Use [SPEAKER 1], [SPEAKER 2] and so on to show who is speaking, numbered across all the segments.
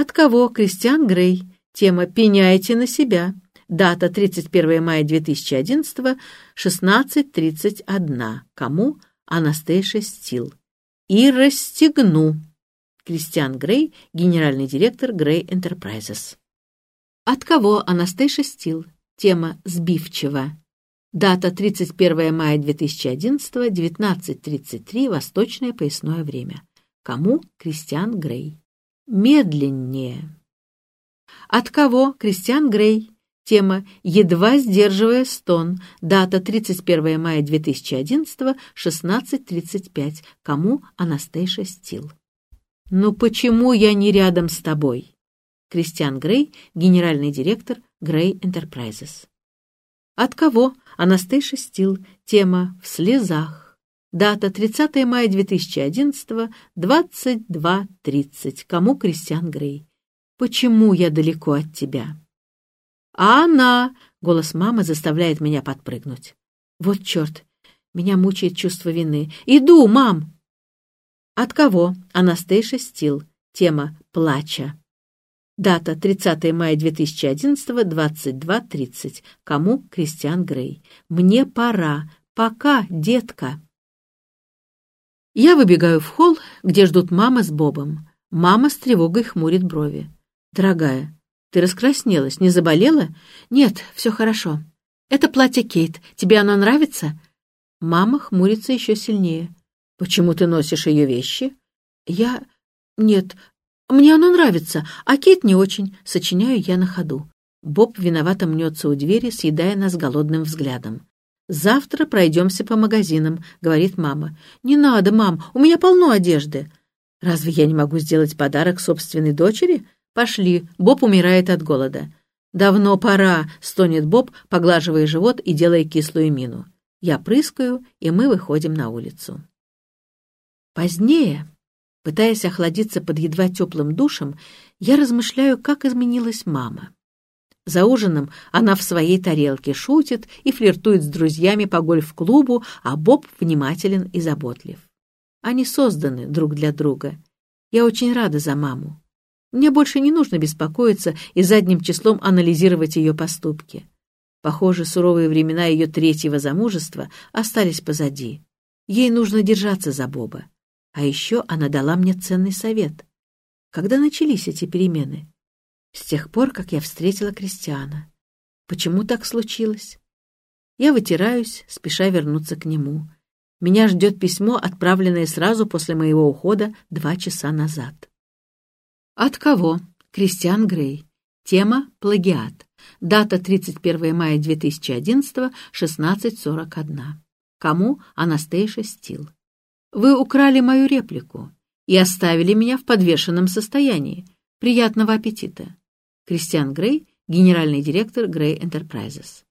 [SPEAKER 1] От кого? Кристиан Грей. Тема «Пеняйте на себя». Дата 31 мая 2011, 16.31. Кому? Анастейша Стил. И расстегну. Кристиан Грей, генеральный директор Грей Enterprises. От кого Анастейша Стил? Тема «Сбивчиво». Дата 31 мая 2011, 19.33, восточное поясное время. Кому? Кристиан Грей. Медленнее. От кого? Кристиан Грей. Тема «Едва сдерживая стон». Дата 31 мая 2011, 16.35. Кому? Анастейша Стил. «Ну почему я не рядом с тобой?» Кристиан Грей, генеральный директор Грей Enterprises. От кого? Анастейша Стил. Тема «В слезах». Дата 30 мая 2011, 22.30. Кому Кристиан Грей? Почему я далеко от тебя? «А она!» — голос мамы заставляет меня подпрыгнуть. «Вот черт! Меня мучает чувство вины. Иду, мам!» От кого? Анастейша Стил. Тема «Плача». Дата 30 мая 2011, 22.30. Кому? Кристиан Грей. Мне пора. Пока, детка. Я выбегаю в холл, где ждут мама с Бобом. Мама с тревогой хмурит брови. «Дорогая, ты раскраснелась, не заболела? Нет, все хорошо. Это платье Кейт. Тебе оно нравится? Мама хмурится еще сильнее. Почему ты носишь ее вещи? Я... Нет, мне оно нравится, а Кейт не очень. Сочиняю я на ходу. Боб виновато мнется у двери, съедая нас голодным взглядом. «Завтра пройдемся по магазинам», — говорит мама. «Не надо, мам, у меня полно одежды». «Разве я не могу сделать подарок собственной дочери?» «Пошли, Боб умирает от голода». «Давно пора», — стонет Боб, поглаживая живот и делая кислую мину. Я прыскаю, и мы выходим на улицу. Позднее, пытаясь охладиться под едва теплым душем, я размышляю, как изменилась мама. За ужином она в своей тарелке шутит и флиртует с друзьями по гольф-клубу, а Боб внимателен и заботлив. Они созданы друг для друга. Я очень рада за маму. Мне больше не нужно беспокоиться и задним числом анализировать ее поступки. Похоже, суровые времена ее третьего замужества остались позади. Ей нужно держаться за Боба. А еще она дала мне ценный совет. Когда начались эти перемены? С тех пор, как я встретила Кристиана. Почему так случилось? Я вытираюсь, спеша вернуться к нему. Меня ждет письмо, отправленное сразу после моего ухода два часа назад. От кого? Кристиан Грей. Тема «Плагиат». Дата 31 мая 2011, 16.41. Кому? Анастейша Стил. Вы украли мою реплику и оставили меня в подвешенном состоянии. Приятного аппетита. Кристиан Грей, генеральный директор Грей Enterprises.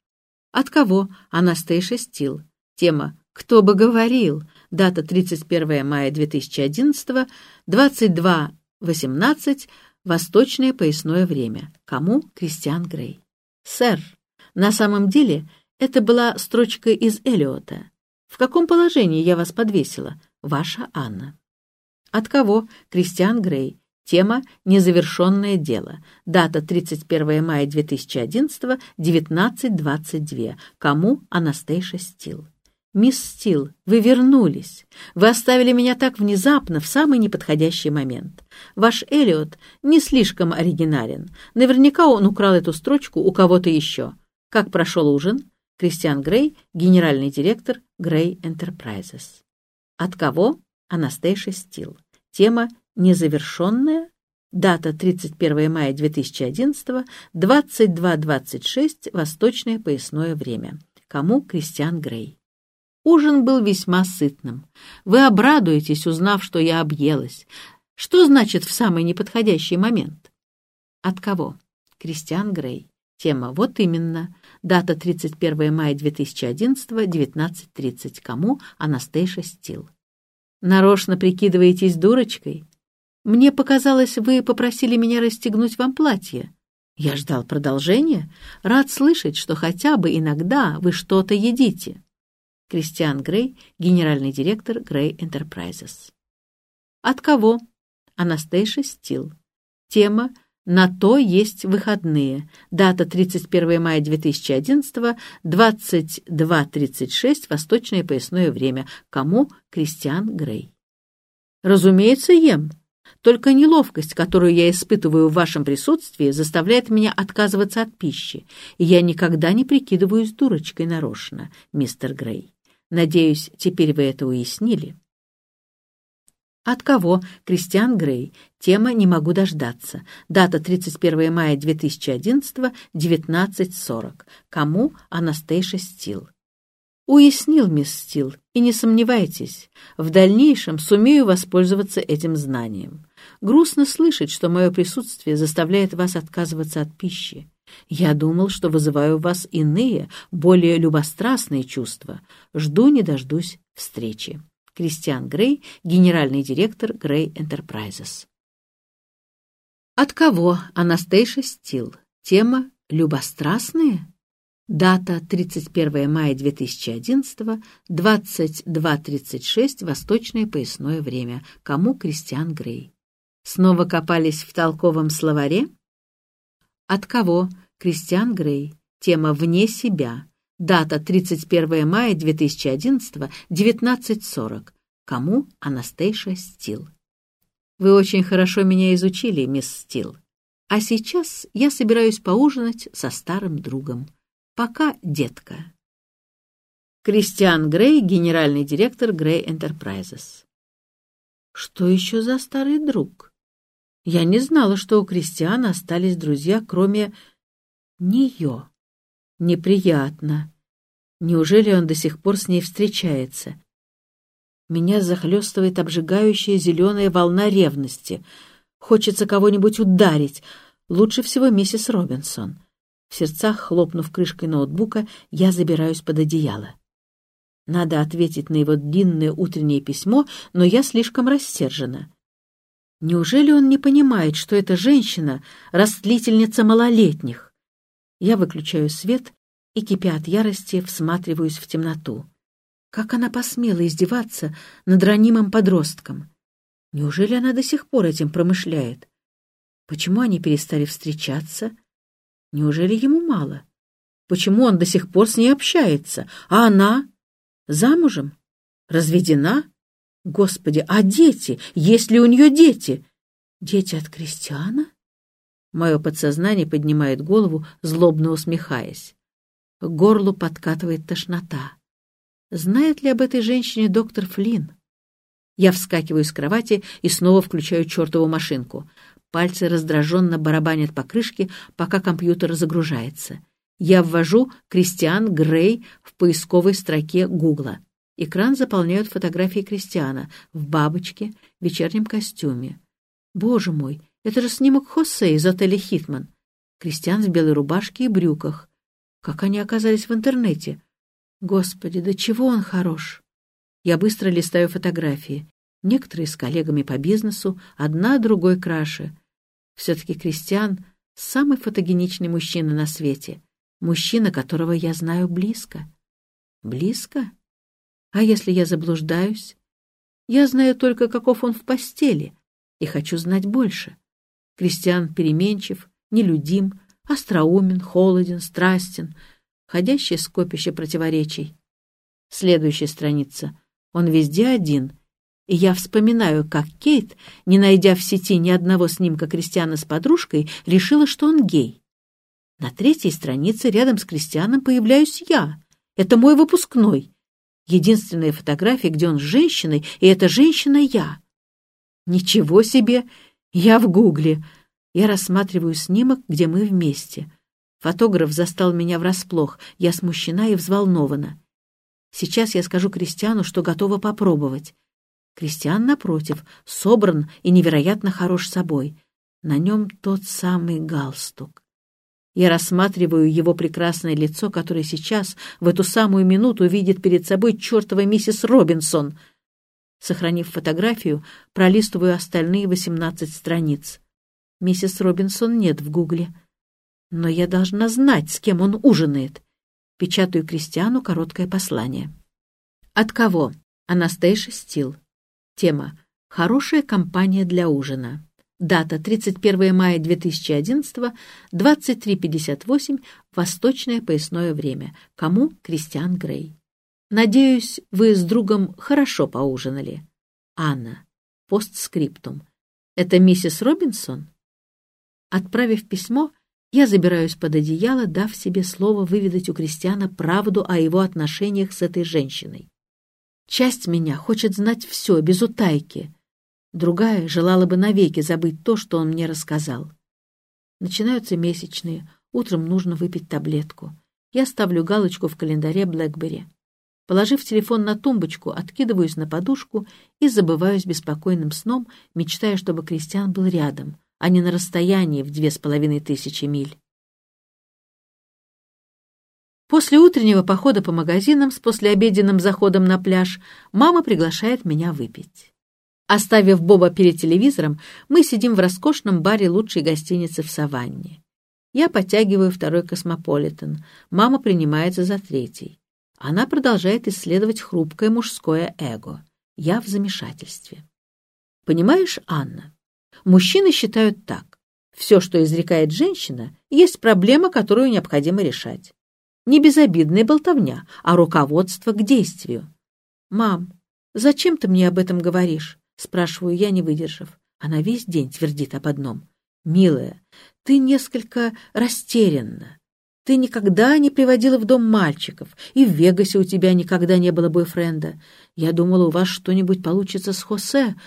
[SPEAKER 1] От кого? Анастейша Стил. Тема «Кто бы говорил?» Дата 31 мая 2011, 22 18. Восточное поясное время. Кому? Кристиан Грей. Сэр, на самом деле это была строчка из Элиота. В каком положении я вас подвесила? Ваша Анна. От кого? Кристиан Грей. Тема «Незавершенное дело». Дата 31 мая 2011, 19.22. Кому? Анастейша Стил. «Мисс Стил, вы вернулись. Вы оставили меня так внезапно, в самый неподходящий момент. Ваш Эллиот не слишком оригинален. Наверняка он украл эту строчку у кого-то еще. Как прошел ужин?» Кристиан Грей, генеральный директор Грей Enterprises. От кого? Анастейша Стил. Тема «Незавершенная». Дата 31 мая 2011, 22.26, восточное поясное время. Кому? Кристиан Грей. Ужин был весьма сытным. Вы обрадуетесь, узнав, что я объелась. Что значит в самый неподходящий момент? От кого? Кристиан Грей. Тема «Вот именно». Дата 31 мая 2011, 19.30. Кому? Анастейша Стил. Нарочно прикидываетесь дурочкой? Мне показалось, вы попросили меня расстегнуть вам платье. Я ждал продолжения. Рад слышать, что хотя бы иногда вы что-то едите. Кристиан Грей, генеральный директор Грей Enterprises. От кого? Анастейша Стил. Тема «На то есть выходные». Дата 31 мая 2011, 22.36, восточное поясное время. Кому? Кристиан Грей. Разумеется, ем. Только неловкость, которую я испытываю в вашем присутствии, заставляет меня отказываться от пищи, и я никогда не прикидываюсь дурочкой нарочно, мистер Грей. Надеюсь, теперь вы это уяснили. От кого? Кристиан Грей. Тема «Не могу дождаться». Дата 31 мая 2011, 19.40. Кому? Анастейша Стил. Уяснил, мисс Стил, и не сомневайтесь, в дальнейшем сумею воспользоваться этим знанием. Грустно слышать, что мое присутствие заставляет вас отказываться от пищи. Я думал, что вызываю в вас иные, более любострастные чувства. Жду не дождусь встречи. Кристиан Грей, генеральный директор Грей Enterprises. От кого? Анастейша Стил. Тема «Любострастные»? Дата 31 мая 2011, 22.36, восточное поясное время. Кому Кристиан Грей? Снова копались в толковом словаре? От кого? Кристиан Грей. Тема «Вне себя». Дата 31 мая 2011, 19.40. Кому? Анастейша Стил. Вы очень хорошо меня изучили, мисс Стил. А сейчас я собираюсь поужинать со старым другом. Пока, детка. Кристиан Грей, генеральный директор Грей Enterprises. Что еще за старый друг? Я не знала, что у Кристиана остались друзья, кроме нее. Неприятно. Неужели он до сих пор с ней встречается? Меня захлестывает обжигающая зеленая волна ревности. Хочется кого-нибудь ударить. Лучше всего миссис Робинсон. В сердцах, хлопнув крышкой ноутбука, я забираюсь под одеяло. Надо ответить на его длинное утреннее письмо, но я слишком рассержена. Неужели он не понимает, что эта женщина — растлительница малолетних? Я выключаю свет и, кипя от ярости, всматриваюсь в темноту. Как она посмела издеваться над ранимым подростком? Неужели она до сих пор этим промышляет? Почему они перестали встречаться? Неужели ему мало? Почему он до сих пор с ней общается? А она? Замужем? Разведена? Господи, а дети? Есть ли у нее дети? Дети от Кристиана? Мое подсознание поднимает голову, злобно усмехаясь. К горлу подкатывает тошнота. Знает ли об этой женщине доктор Флинн? Я вскакиваю с кровати и снова включаю чертову машинку. Пальцы раздраженно барабанят по крышке, пока компьютер загружается. Я ввожу «Кристиан Грей» в поисковой строке Гугла. Экран заполняют фотографии Кристиана в бабочке, в вечернем костюме. Боже мой, это же снимок Хосе из отеля «Хитман». Кристиан в белой рубашке и брюках. Как они оказались в интернете? Господи, до чего он хорош! Я быстро листаю фотографии. Некоторые с коллегами по бизнесу, одна другой краше. Все-таки Кристиан — самый фотогеничный мужчина на свете. Мужчина, которого я знаю близко. Близко? А если я заблуждаюсь? Я знаю только, каков он в постели, и хочу знать больше. Кристиан переменчив, нелюдим, остроумен, холоден, страстен, ходящее скопище противоречий. Следующая страница. Он везде один, и я вспоминаю, как Кейт, не найдя в сети ни одного снимка Кристиана с подружкой, решила, что он гей. На третьей странице рядом с Кристианом появляюсь я. Это мой выпускной. Единственная фотография, где он с женщиной, и эта женщина я. Ничего себе! Я в гугле. Я рассматриваю снимок, где мы вместе. Фотограф застал меня врасплох. Я смущена и взволнована. Сейчас я скажу Кристиану, что готова попробовать. Кристиан, напротив, собран и невероятно хорош собой. На нем тот самый галстук. Я рассматриваю его прекрасное лицо, которое сейчас, в эту самую минуту, видит перед собой чертова миссис Робинсон. Сохранив фотографию, пролистываю остальные восемнадцать страниц. Миссис Робинсон нет в гугле. Но я должна знать, с кем он ужинает. Печатаю Кристиану короткое послание. От кого? Анастейша Стил. Тема «Хорошая компания для ужина». Дата 31 мая 2011, 23.58, восточное поясное время. Кому? Кристиан Грей. Надеюсь, вы с другом хорошо поужинали. Анна. Постскриптум. Это миссис Робинсон? Отправив письмо, я забираюсь под одеяло, дав себе слово выведать у Кристиана правду о его отношениях с этой женщиной. Часть меня хочет знать все, без утайки. Другая желала бы навеки забыть то, что он мне рассказал. Начинаются месячные, утром нужно выпить таблетку. Я ставлю галочку в календаре Блэкбери. Положив телефон на тумбочку, откидываюсь на подушку и забываюсь беспокойным сном, мечтая, чтобы Кристиан был рядом, а не на расстоянии в две с половиной тысячи миль. После утреннего похода по магазинам с послеобеденным заходом на пляж мама приглашает меня выпить. Оставив Боба перед телевизором, мы сидим в роскошном баре лучшей гостиницы в Саванне. Я подтягиваю второй космополитен, мама принимается за третий. Она продолжает исследовать хрупкое мужское эго. Я в замешательстве. Понимаешь, Анна, мужчины считают так. Все, что изрекает женщина, есть проблема, которую необходимо решать. Не безобидная болтовня, а руководство к действию. «Мам, зачем ты мне об этом говоришь?» — спрашиваю я, не выдержав. Она весь день твердит об одном. «Милая, ты несколько растерянна. Ты никогда не приводила в дом мальчиков, и в Вегасе у тебя никогда не было бойфренда. Я думала, у вас что-нибудь получится с Хосе.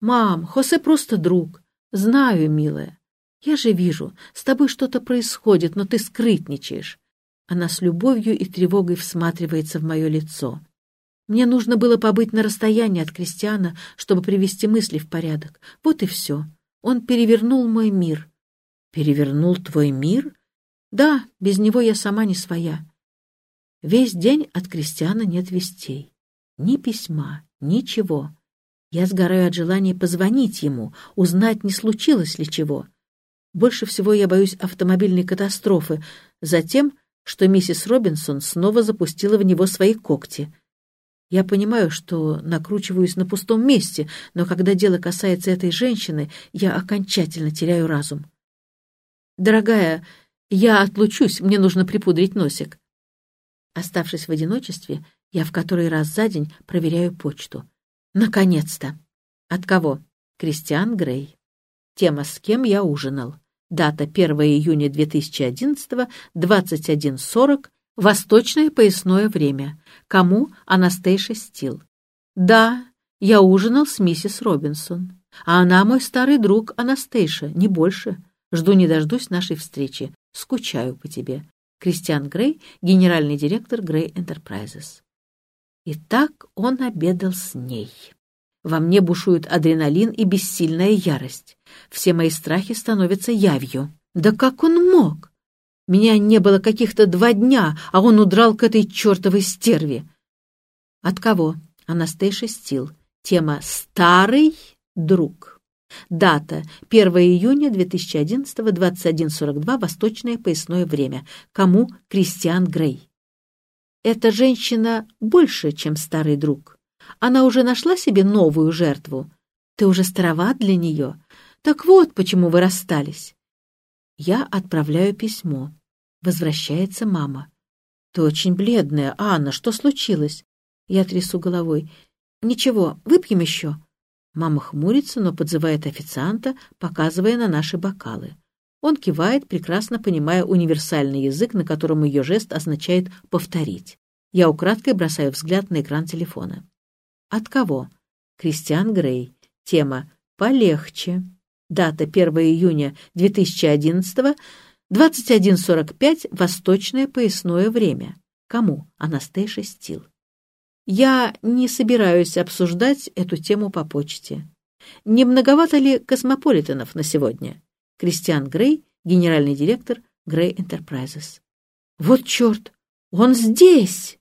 [SPEAKER 1] Мам, Хосе просто друг. Знаю, милая. Я же вижу, с тобой что-то происходит, но ты скрытничаешь. Она с любовью и тревогой всматривается в мое лицо. Мне нужно было побыть на расстоянии от Кристиана, чтобы привести мысли в порядок. Вот и все. Он перевернул мой мир. Перевернул твой мир? Да, без него я сама не своя. Весь день от Кристиана нет вестей. Ни письма, ничего. Я сгораю от желания позвонить ему, узнать, не случилось ли чего. Больше всего я боюсь автомобильной катастрофы, затем, что миссис Робинсон снова запустила в него свои когти. Я понимаю, что накручиваюсь на пустом месте, но когда дело касается этой женщины, я окончательно теряю разум. «Дорогая, я отлучусь, мне нужно припудрить носик. Оставшись в одиночестве, я в который раз за день проверяю почту. Наконец-то! От кого? Кристиан Грей. Тема «С кем я ужинал». Дата 1 июня 2011, 21.40, Восточное поясное время. Кому? Анастейша Стил. Да, я ужинал с миссис Робинсон. А она мой старый друг Анастейша, не больше. Жду не дождусь нашей встречи. Скучаю по тебе. Кристиан Грей, генеральный директор Грей Enterprises. И так он обедал с ней. Во мне бушует адреналин и бессильная ярость. Все мои страхи становятся явью. Да как он мог? Меня не было каких-то два дня, а он удрал к этой чертовой стерве. От кого? Анастейша Стил. Тема «Старый друг». Дата 1 июня 2011, 21.42, восточное поясное время. Кому? Кристиан Грей. Эта женщина больше, чем старый друг. Она уже нашла себе новую жертву. Ты уже староват для нее. Так вот, почему вы расстались. Я отправляю письмо. Возвращается мама. Ты очень бледная, Анна, что случилось? Я трясу головой. Ничего, выпьем еще. Мама хмурится, но подзывает официанта, показывая на наши бокалы. Он кивает, прекрасно понимая универсальный язык, на котором ее жест означает «повторить». Я украдкой бросаю взгляд на экран телефона. От кого? Кристиан Грей. Тема «Полегче». Дата 1 июня 2011 21.45 Восточное поясное время. Кому? Анастейша Стил. Я не собираюсь обсуждать эту тему по почте. Не многовато ли космополитенов на сегодня? Кристиан Грей, генеральный директор Грей Enterprises. Вот черт, он здесь!